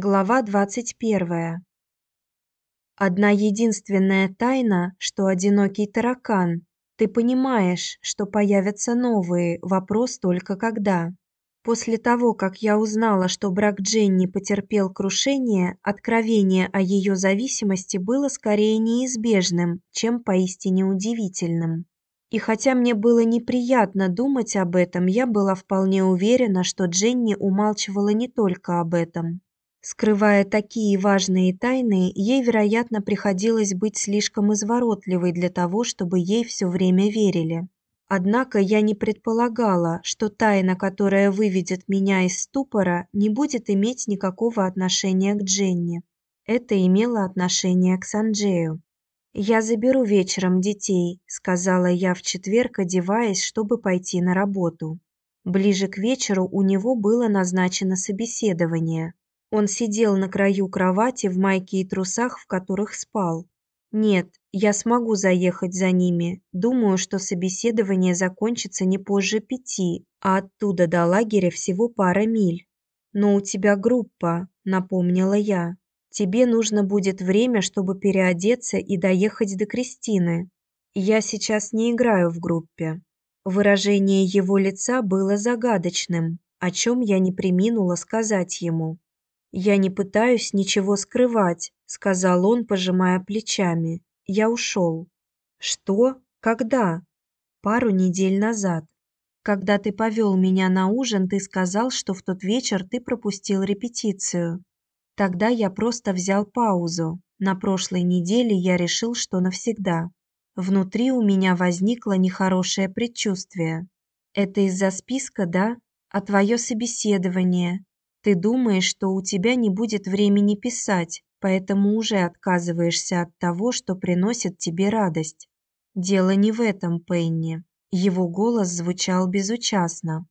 Глава 21. Одна единственная тайна, что одинокий таракан. Ты понимаешь, что появятся новые, вопрос только когда. После того, как я узнала, что брак Дженни потерпел крушение, откровение о ее зависимости было скорее неизбежным, чем поистине удивительным. И хотя мне было неприятно думать об этом, я была вполне уверена, что Дженни умалчивала не только об этом. Скрывая такие важные тайны, ей, вероятно, приходилось быть слишком изворотливой для того, чтобы ей все время верили. Однако я не предполагала, что тайна, которая выведет меня из ступора, не будет иметь никакого отношения к Дженни. Это имело отношение к Санджею. Я заберу вечером детей, сказала я в четверг, одеваясь, чтобы пойти на работу. Ближе к вечеру у него было назначено собеседование. Он сидел на краю кровати в майке и трусах, в которых спал. Нет, я смогу заехать за ними. Думаю, что собеседование закончится не позже пяти, а оттуда до лагеря всего пара миль. Но у тебя группа, напомнила я. Тебе нужно будет время, чтобы переодеться и доехать до Кристины. Я сейчас не играю в группе. Выражение его лица было загадочным, о чем я не преминула сказать ему. Я не пытаюсь ничего скрывать, сказал он, пожимая плечами. Я ушел. Что? Когда? Пару недель назад. Когда ты повел меня на ужин, ты сказал, что в тот вечер ты пропустил репетицию. Тогда я просто взял паузу. На прошлой неделе я решил, что навсегда. Внутри у меня возникло нехорошее предчувствие. Это из-за списка, да? А твое собеседование? Ты думаешь, что у тебя не будет времени писать, поэтому уже отказываешься от того, что приносит тебе радость. Дело не в этом, Пенни. Его голос звучал безучастно.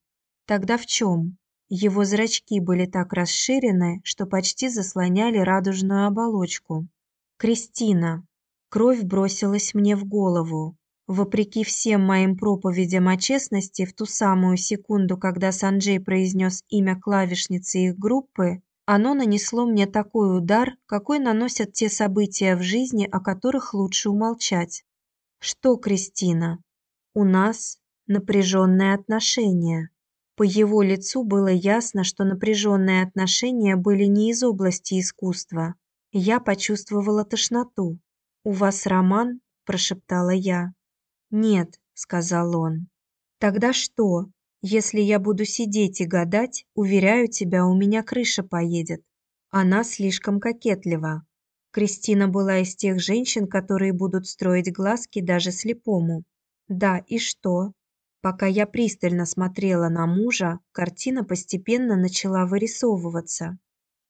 Тогда в чем? Его зрачки были так расширены, что почти заслоняли радужную оболочку. Кристина. Кровь бросилась мне в голову. Вопреки всем моим проповедям о честности, в ту самую секунду, когда Санджей произнес имя клавишницы их группы, оно нанесло мне такой удар, какой наносят те события в жизни, о которых лучше умолчать. Что, Кристина? У нас напряженные отношения. По его лицу было ясно, что напряженные отношения были не из области искусства. Я почувствовала тошноту. У вас роман? прошептала я. Нет, сказал он. Тогда что? Если я буду сидеть и гадать, уверяю тебя, у меня крыша поедет. Она слишком кокетлива. Кристина была из тех женщин, которые будут строить глазки даже слепому. Да, и что? Пока я пристально смотрела на мужа, картина постепенно начала вырисовываться.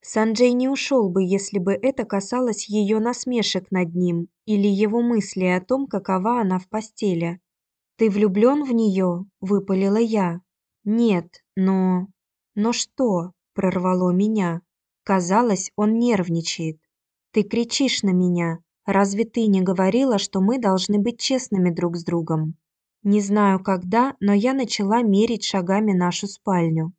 Санджей не ушел бы, если бы это касалось ее насмешек над ним или его мыслей о том, какова она в постели. Ты влюблен в нее?» – выпалила я. Нет, но Но что? прорвало меня. Казалось, он нервничает. Ты кричишь на меня. Разве ты не говорила, что мы должны быть честными друг с другом? Не знаю когда, но я начала мерить шагами нашу спальню.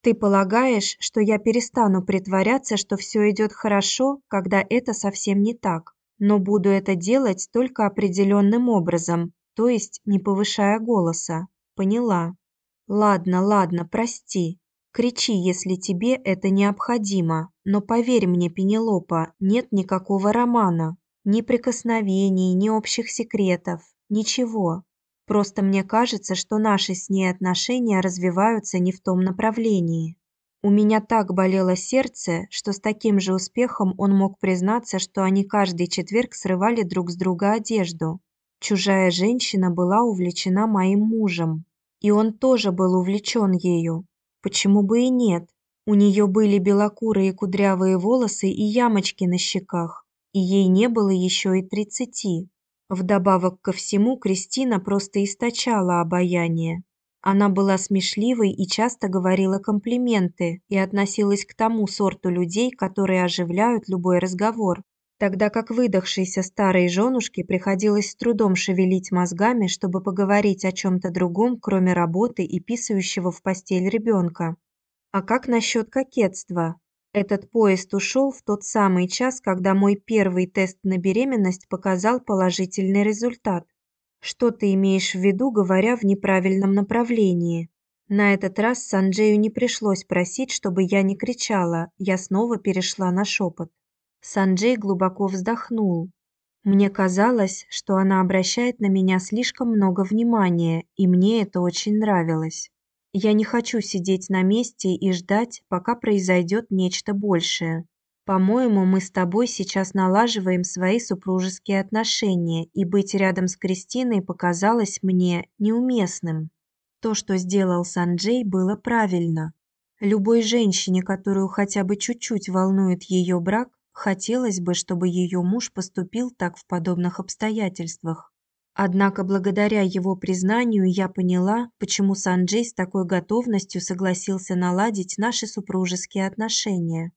Ты полагаешь, что я перестану притворяться, что все идет хорошо, когда это совсем не так, но буду это делать только определенным образом, то есть не повышая голоса. Поняла. Ладно, ладно, прости. Кричи, если тебе это необходимо, но поверь мне, Пенелопа, нет никакого романа, ни прикосновений, ни общих секретов, ничего. Просто мне кажется, что наши с ней отношения развиваются не в том направлении. У меня так болело сердце, что с таким же успехом он мог признаться, что они каждый четверг срывали друг с друга одежду. Чужая женщина была увлечена моим мужем, и он тоже был увлечен ею. Почему бы и нет? У нее были белокурые кудрявые волосы и ямочки на щеках, и ей не было еще и тридцати. Вдобавок ко всему, Кристина просто источала обаяние. Она была смешливой и часто говорила комплименты и относилась к тому сорту людей, которые оживляют любой разговор, тогда как выдохшейся старой женушке приходилось с трудом шевелить мозгами, чтобы поговорить о чем то другом, кроме работы и писающего в постель ребенка. А как насчет кокетства? Этот поезд ушел в тот самый час, когда мой первый тест на беременность показал положительный результат. Что ты имеешь в виду, говоря в неправильном направлении? На этот раз Санджею не пришлось просить, чтобы я не кричала. Я снова перешла на шепот. Санджей глубоко вздохнул. Мне казалось, что она обращает на меня слишком много внимания, и мне это очень нравилось. Я не хочу сидеть на месте и ждать, пока произойдет нечто большее. По-моему, мы с тобой сейчас налаживаем свои супружеские отношения, и быть рядом с Кристиной показалось мне неуместным. То, что сделал Санджей, было правильно. Любой женщине, которую хотя бы чуть-чуть волнует ее брак, хотелось бы, чтобы ее муж поступил так в подобных обстоятельствах. Однако благодаря его признанию я поняла, почему Санджей с такой готовностью согласился наладить наши супружеские отношения.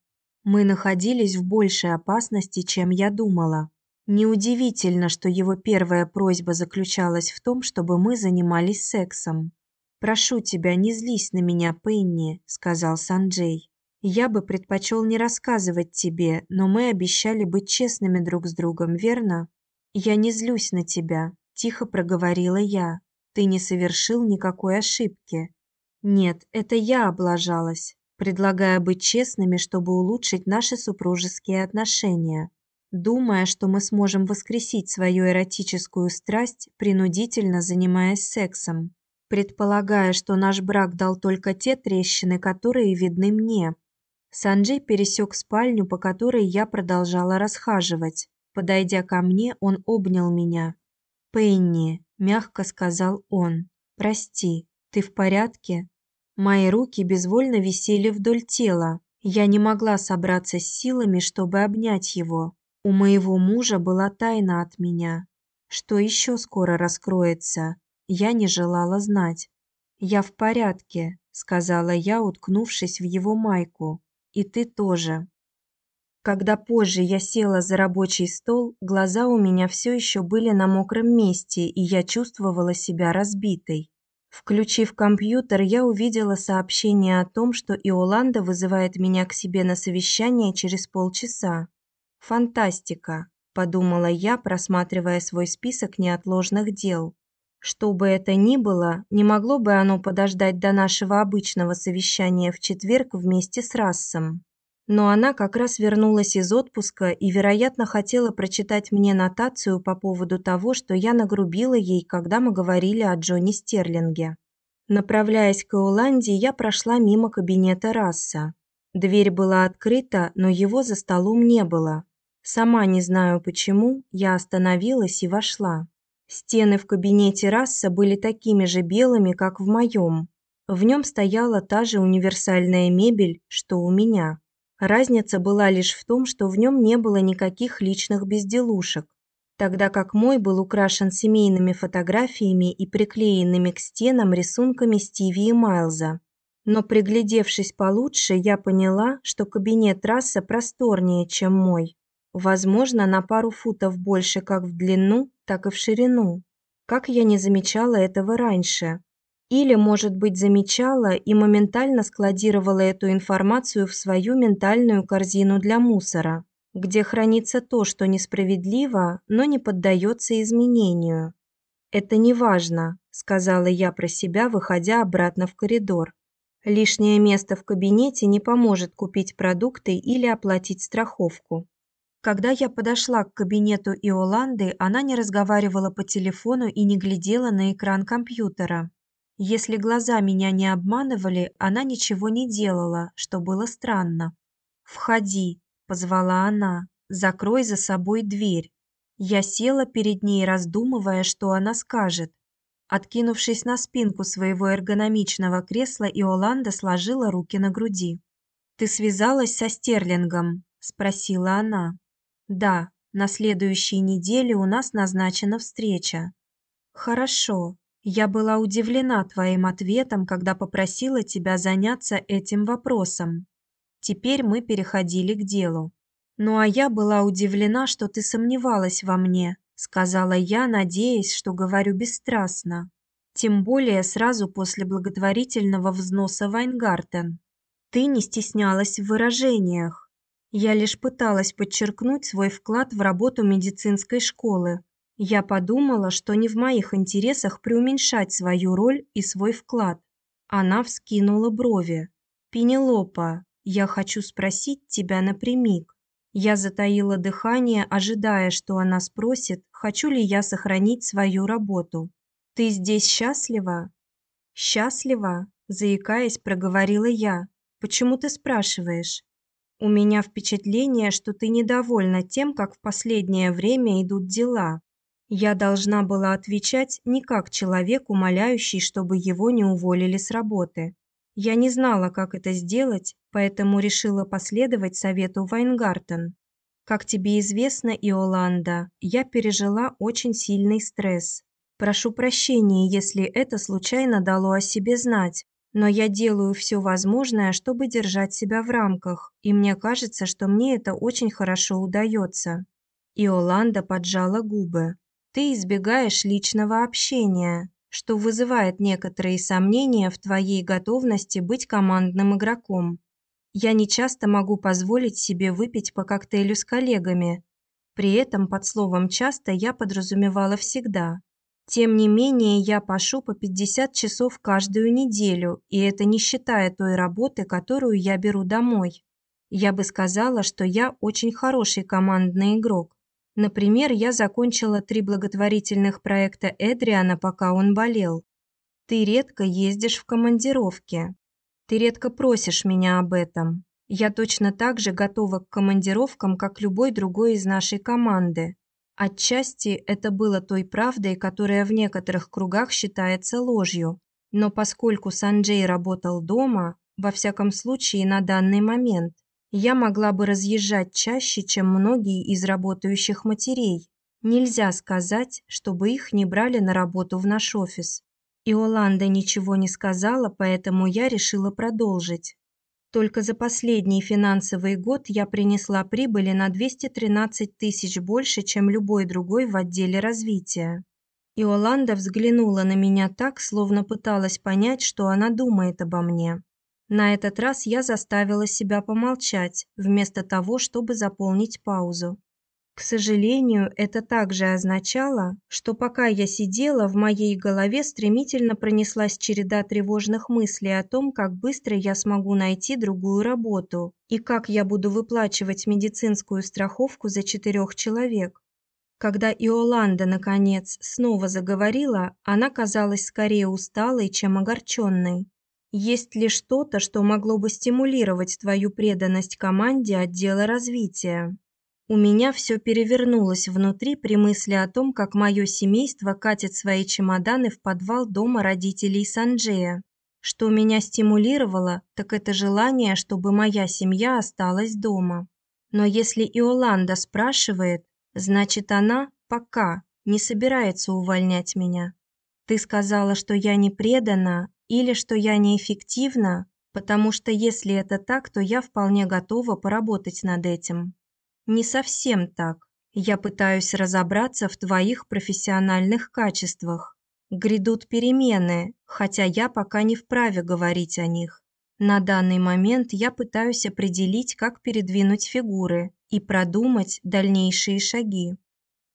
Мы находились в большей опасности, чем я думала. Неудивительно, что его первая просьба заключалась в том, чтобы мы занимались сексом. Прошу тебя, не злись на меня, Пенни, сказал Санджей. Я бы предпочел не рассказывать тебе, но мы обещали быть честными друг с другом, верно? Я не злюсь на тебя, тихо проговорила я. Ты не совершил никакой ошибки. Нет, это я облажалась предлагая быть честными, чтобы улучшить наши супружеские отношения, думая, что мы сможем воскресить свою эротическую страсть, принудительно занимаясь сексом, предполагая, что наш брак дал только те трещины, которые видны мне. Санджей пересек спальню, по которой я продолжала расхаживать. Подойдя ко мне, он обнял меня. "Пенни", мягко сказал он. "Прости, ты в порядке?" Мои руки безвольно висели вдоль тела. Я не могла собраться с силами, чтобы обнять его. У моего мужа была тайна от меня, что еще скоро раскроется. Я не желала знать. Я в порядке, сказала я, уткнувшись в его майку. И ты тоже. Когда позже я села за рабочий стол, глаза у меня все еще были на мокром месте, и я чувствовала себя разбитой. Включив компьютер, я увидела сообщение о том, что Иоланда вызывает меня к себе на совещание через полчаса. Фантастика, подумала я, просматривая свой список неотложных дел. Что бы это ни было, не могло бы оно подождать до нашего обычного совещания в четверг вместе с Рассом но она как раз вернулась из отпуска и, вероятно, хотела прочитать мне нотацию по поводу того, что я нагрубила ей, когда мы говорили о Джонни Стерлинге. Направляясь к Иоланде, я прошла мимо кабинета Расса. Дверь была открыта, но его за столом не было. Сама не знаю почему, я остановилась и вошла. Стены в кабинете Расса были такими же белыми, как в моем. В нем стояла та же универсальная мебель, что у меня. Разница была лишь в том, что в нем не было никаких личных безделушек, тогда как мой был украшен семейными фотографиями и приклеенными к стенам рисунками Стиви и Майлза. Но приглядевшись получше, я поняла, что кабинет Расса просторнее, чем мой. Возможно, на пару футов больше как в длину, так и в ширину. Как я не замечала этого раньше? Или, может быть, замечала и моментально складировала эту информацию в свою ментальную корзину для мусора, где хранится то, что несправедливо, но не поддается изменению. Это не важно, сказала я про себя, выходя обратно в коридор. Лишнее место в кабинете не поможет купить продукты или оплатить страховку. Когда я подошла к кабинету Иоланды, она не разговаривала по телефону и не глядела на экран компьютера. Если глаза меня не обманывали, она ничего не делала, что было странно. "Входи", позвала она. "Закрой за собой дверь". Я села перед ней, раздумывая, что она скажет. Откинувшись на спинку своего эргономичного кресла, Иоланда сложила руки на груди. "Ты связалась со Стерлингом?" спросила она. "Да, на следующей неделе у нас назначена встреча". "Хорошо. Я была удивлена твоим ответом, когда попросила тебя заняться этим вопросом. Теперь мы переходили к делу. Ну а я была удивлена, что ты сомневалась во мне, сказала я, надеясь, что говорю бесстрастно. Тем более сразу после благотворительного взноса Вайнгартен. Ты не стеснялась в выражениях. Я лишь пыталась подчеркнуть свой вклад в работу медицинской школы. Я подумала, что не в моих интересах преуменьшать свою роль и свой вклад. Она вскинула брови. Пенелопа, я хочу спросить тебя напрямик. Я затаила дыхание, ожидая, что она спросит, хочу ли я сохранить свою работу. Ты здесь счастлива? Счастлива, заикаясь, проговорила я. Почему ты спрашиваешь? У меня впечатление, что ты недовольна тем, как в последнее время идут дела. Я должна была отвечать не как человек, умоляющий, чтобы его не уволили с работы. Я не знала, как это сделать, поэтому решила последовать совету Вайнгартен. Как тебе известно, Иоланда, я пережила очень сильный стресс. Прошу прощения, если это случайно дало о себе знать, но я делаю все возможное, чтобы держать себя в рамках, и мне кажется, что мне это очень хорошо удается. Иоланда поджала губы. Ты избегаешь личного общения, что вызывает некоторые сомнения в твоей готовности быть командным игроком. Я не часто могу позволить себе выпить по коктейлю с коллегами. При этом под словом часто я подразумевала всегда. Тем не менее, я пашу по 50 часов каждую неделю, и это не считая той работы, которую я беру домой. Я бы сказала, что я очень хороший командный игрок. Например, я закончила три благотворительных проекта Эдриана, пока он болел. Ты редко ездишь в командировки. Ты редко просишь меня об этом. Я точно так же готова к командировкам, как любой другой из нашей команды. Отчасти это было той правдой, которая в некоторых кругах считается ложью. Но поскольку Санджей работал дома, во всяком случае на данный момент, я могла бы разъезжать чаще, чем многие из работающих матерей. Нельзя сказать, чтобы их не брали на работу в наш офис. И Оланда ничего не сказала, поэтому я решила продолжить. Только за последний финансовый год я принесла прибыли на 213 тысяч больше, чем любой другой в отделе развития. И Оланда взглянула на меня так, словно пыталась понять, что она думает обо мне. На этот раз я заставила себя помолчать, вместо того, чтобы заполнить паузу. К сожалению, это также означало, что пока я сидела, в моей голове стремительно пронеслась череда тревожных мыслей о том, как быстро я смогу найти другую работу и как я буду выплачивать медицинскую страховку за четырех человек. Когда Иоланда наконец снова заговорила, она казалась скорее усталой, чем огорченной. Есть ли что-то, что могло бы стимулировать твою преданность команде отдела развития? У меня все перевернулось внутри при мысли о том, как мое семейство катит свои чемоданы в подвал дома родителей Санджея. Что меня стимулировало, так это желание, чтобы моя семья осталась дома. Но если Иоланда спрашивает, значит она пока не собирается увольнять меня. Ты сказала, что я не предана, или что я неэффективна, потому что если это так, то я вполне готова поработать над этим. Не совсем так. Я пытаюсь разобраться в твоих профессиональных качествах. Грядут перемены, хотя я пока не вправе говорить о них. На данный момент я пытаюсь определить, как передвинуть фигуры и продумать дальнейшие шаги.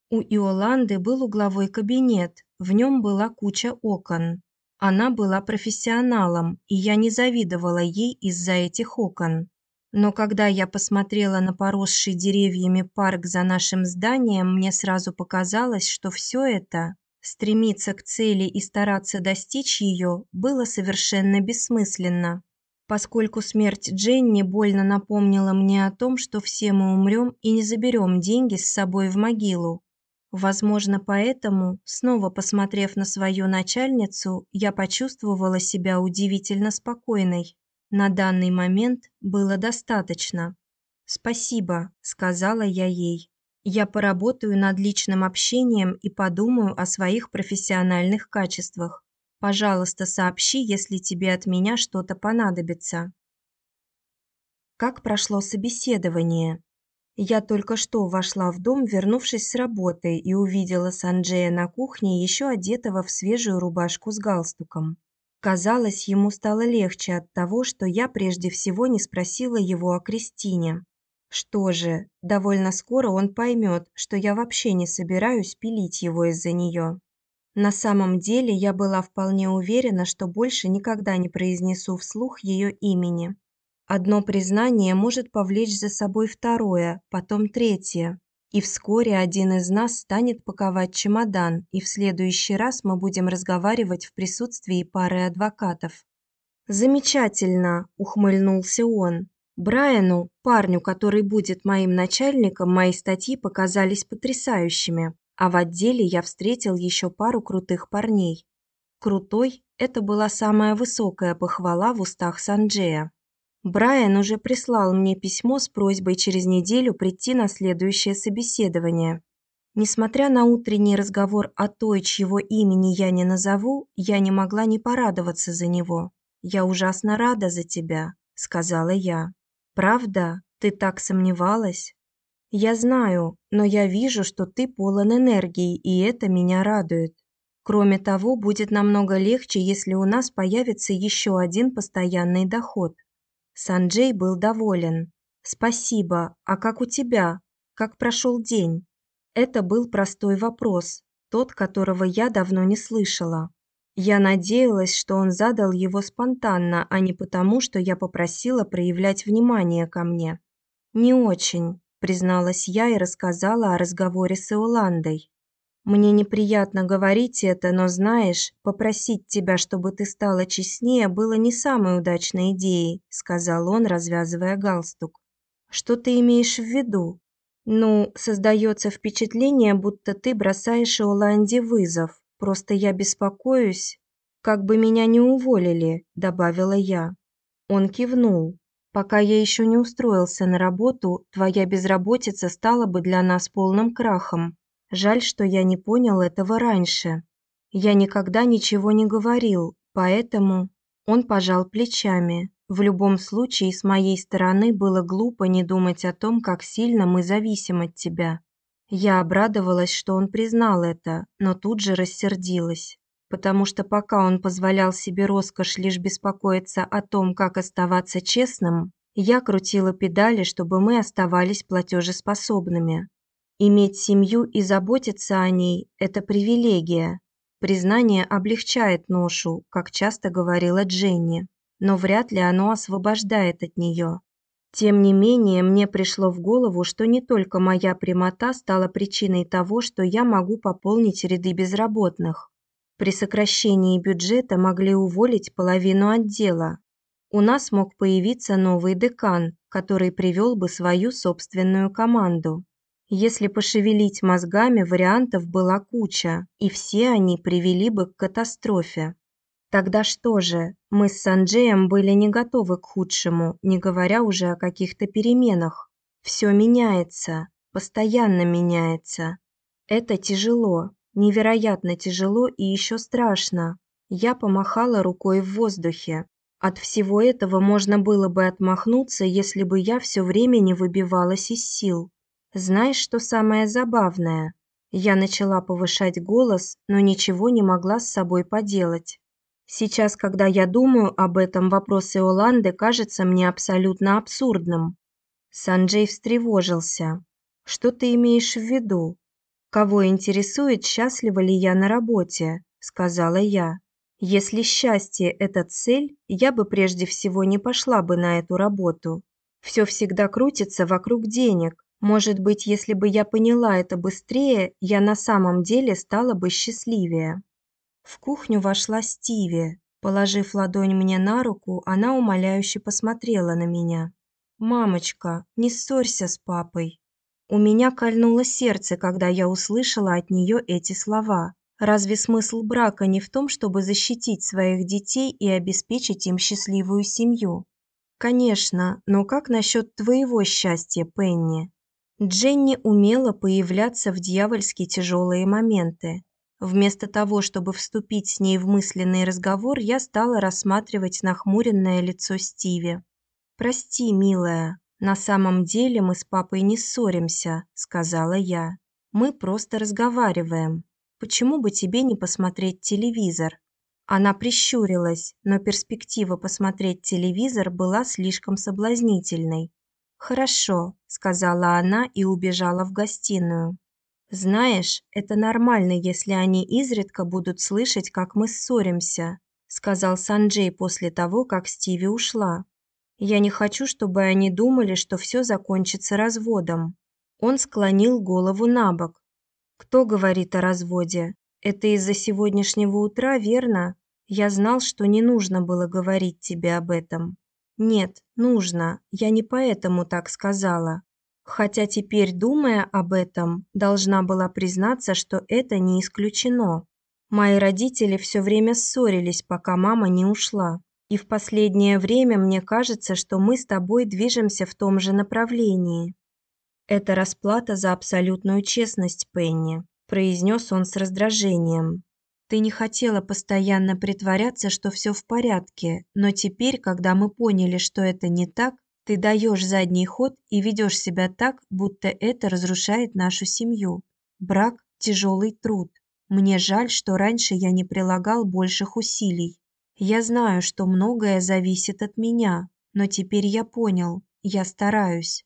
У Иоланды был угловой кабинет, в нем была куча окон. Она была профессионалом, и я не завидовала ей из-за этих окон. Но когда я посмотрела на поросший деревьями парк за нашим зданием, мне сразу показалось, что все это стремиться к цели и стараться достичь ее было совершенно бессмысленно. Поскольку смерть Дженни больно напомнила мне о том, что все мы умрем и не заберем деньги с собой в могилу, Возможно, поэтому, снова посмотрев на свою начальницу, я почувствовала себя удивительно спокойной. На данный момент было достаточно. "Спасибо", сказала я ей. "Я поработаю над личным общением и подумаю о своих профессиональных качествах. Пожалуйста, сообщи, если тебе от меня что-то понадобится". Как прошло собеседование? Я только что вошла в дом, вернувшись с работы, и увидела Санджея на кухне, еще одетого в свежую рубашку с галстуком. Казалось, ему стало легче от того, что я прежде всего не спросила его о Кристине. Что же, довольно скоро он поймет, что я вообще не собираюсь пилить его из-за нее. На самом деле я была вполне уверена, что больше никогда не произнесу вслух ее имени. Одно признание может повлечь за собой второе, потом третье. И вскоре один из нас станет паковать чемодан, и в следующий раз мы будем разговаривать в присутствии пары адвокатов. Замечательно, ухмыльнулся он. Брайану, парню, который будет моим начальником, мои статьи показались потрясающими. А в отделе я встретил еще пару крутых парней. Крутой это была самая высокая похвала в устах Санджея. Брайан уже прислал мне письмо с просьбой через неделю прийти на следующее собеседование. Несмотря на утренний разговор о той, чьего имени я не назову, я не могла не порадоваться за него. Я ужасно рада за тебя, сказала я. Правда? Ты так сомневалась? Я знаю, но я вижу, что ты полон энергии, и это меня радует. Кроме того, будет намного легче, если у нас появится еще один постоянный доход. Санджей был доволен. Спасибо. А как у тебя? Как прошел день? Это был простой вопрос, тот, которого я давно не слышала. Я надеялась, что он задал его спонтанно, а не потому, что я попросила проявлять внимание ко мне. Не очень призналась я и рассказала о разговоре с Иоландой. Мне неприятно говорить это, но знаешь, попросить тебя, чтобы ты стала честнее, было не самой удачной идеей, сказал он, развязывая галстук. Что ты имеешь в виду? Ну, создается впечатление, будто ты бросаешь Иоланде вызов. Просто я беспокоюсь, как бы меня не уволили, добавила я. Он кивнул. Пока я еще не устроился на работу, твоя безработица стала бы для нас полным крахом. Жаль, что я не понял этого раньше. Я никогда ничего не говорил, поэтому он пожал плечами. В любом случае, с моей стороны было глупо не думать о том, как сильно мы зависим от тебя. Я обрадовалась, что он признал это, но тут же рассердилась потому что пока он позволял себе роскошь лишь беспокоиться о том, как оставаться честным, я крутила педали, чтобы мы оставались платежеспособными. Иметь семью и заботиться о ней это привилегия. Признание облегчает ношу, как часто говорила Дженни, но вряд ли оно освобождает от нее. Тем не менее, мне пришло в голову, что не только моя прямота стала причиной того, что я могу пополнить ряды безработных. При сокращении бюджета могли уволить половину отдела. У нас мог появиться новый декан, который привел бы свою собственную команду. Если пошевелить мозгами, вариантов была куча, и все они привели бы к катастрофе. Тогда что же? Мы с Санджеем были не готовы к худшему, не говоря уже о каких-то переменах. Все меняется, постоянно меняется. Это тяжело, Невероятно тяжело и еще страшно. Я помахала рукой в воздухе. От всего этого можно было бы отмахнуться, если бы я все время не выбивалась из сил. Знаешь, что самое забавное? Я начала повышать голос, но ничего не могла с собой поделать. Сейчас, когда я думаю об этом, вопрос Иоланды кажется мне абсолютно абсурдным. Санджей встревожился. Что ты имеешь в виду? Кого интересует, счастлива ли я на работе, сказала я. Если счастье это цель, я бы прежде всего не пошла бы на эту работу. Все всегда крутится вокруг денег. Может быть, если бы я поняла это быстрее, я на самом деле стала бы счастливее. В кухню вошла Стиви. Положив ладонь мне на руку, она умоляюще посмотрела на меня. Мамочка, не ссорься с папой. У меня кольнуло сердце, когда я услышала от нее эти слова. Разве смысл брака не в том, чтобы защитить своих детей и обеспечить им счастливую семью? Конечно, но как насчет твоего счастья, Пенни? Дженни умела появляться в дьявольски тяжелые моменты. Вместо того, чтобы вступить с ней в мысленный разговор, я стала рассматривать нахмуренное лицо Стиви. Прости, милая, на самом деле мы с папой не ссоримся, сказала я. Мы просто разговариваем. Почему бы тебе не посмотреть телевизор? Она прищурилась, но перспектива посмотреть телевизор была слишком соблазнительной. "Хорошо", сказала она и убежала в гостиную. Знаешь, это нормально, если они изредка будут слышать, как мы ссоримся, сказал Санджей после того, как Стиви ушла. Я не хочу, чтобы они думали, что все закончится разводом. Он склонил голову набок. Кто говорит о разводе? Это из-за сегодняшнего утра, верно? Я знал, что не нужно было говорить тебе об этом. Нет, нужно. Я не поэтому так сказала. Хотя теперь, думая об этом, должна была признаться, что это не исключено. Мои родители все время ссорились, пока мама не ушла. И в последнее время мне кажется, что мы с тобой движемся в том же направлении. Это расплата за абсолютную честность, Пенни, произнес он с раздражением. Ты не хотела постоянно притворяться, что все в порядке, но теперь, когда мы поняли, что это не так, ты даешь задний ход и ведешь себя так, будто это разрушает нашу семью. Брак тяжелый труд. Мне жаль, что раньше я не прилагал больших усилий. Я знаю, что многое зависит от меня, но теперь я понял, я стараюсь.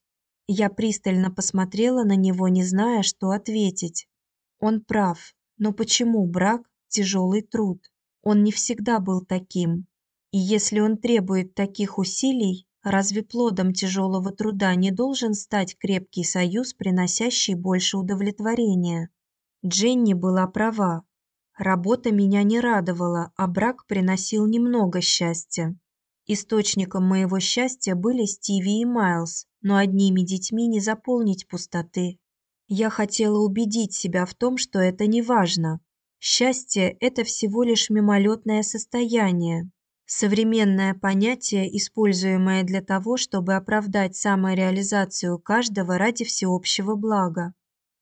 Я пристально посмотрела на него, не зная, что ответить. Он прав. Но почему брак тяжелый труд. Он не всегда был таким. И если он требует таких усилий, разве плодом тяжелого труда не должен стать крепкий союз, приносящий больше удовлетворения? Дженни была права. Работа меня не радовала, а брак приносил немного счастья. Источником моего счастья были Стиви и Майлз, но одними детьми не заполнить пустоты. Я хотела убедить себя в том, что это не важно, Счастье это всего лишь мимолетное состояние, современное понятие, используемое для того, чтобы оправдать самореализацию каждого ради всеобщего блага.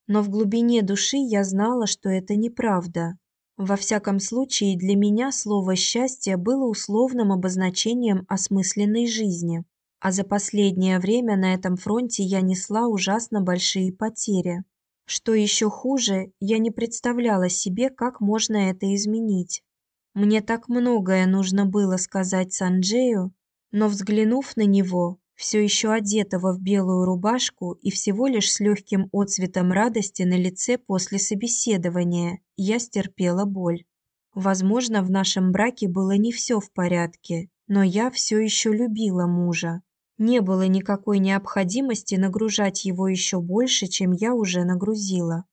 Но в глубине души я знала, что это неправда. Во всяком случае, для меня слово счастье было условным обозначением осмысленной жизни. А за последнее время на этом фронте я несла ужасно большие потери. Что еще хуже, я не представляла себе, как можно это изменить. Мне так многое нужно было сказать Санджею, но взглянув на него, все еще одетого в белую рубашку и всего лишь с легким отцветом радости на лице после собеседования, я стерпела боль. Возможно, в нашем браке было не все в порядке, но я все еще любила мужа. Не было никакой необходимости нагружать его еще больше, чем я уже нагрузила.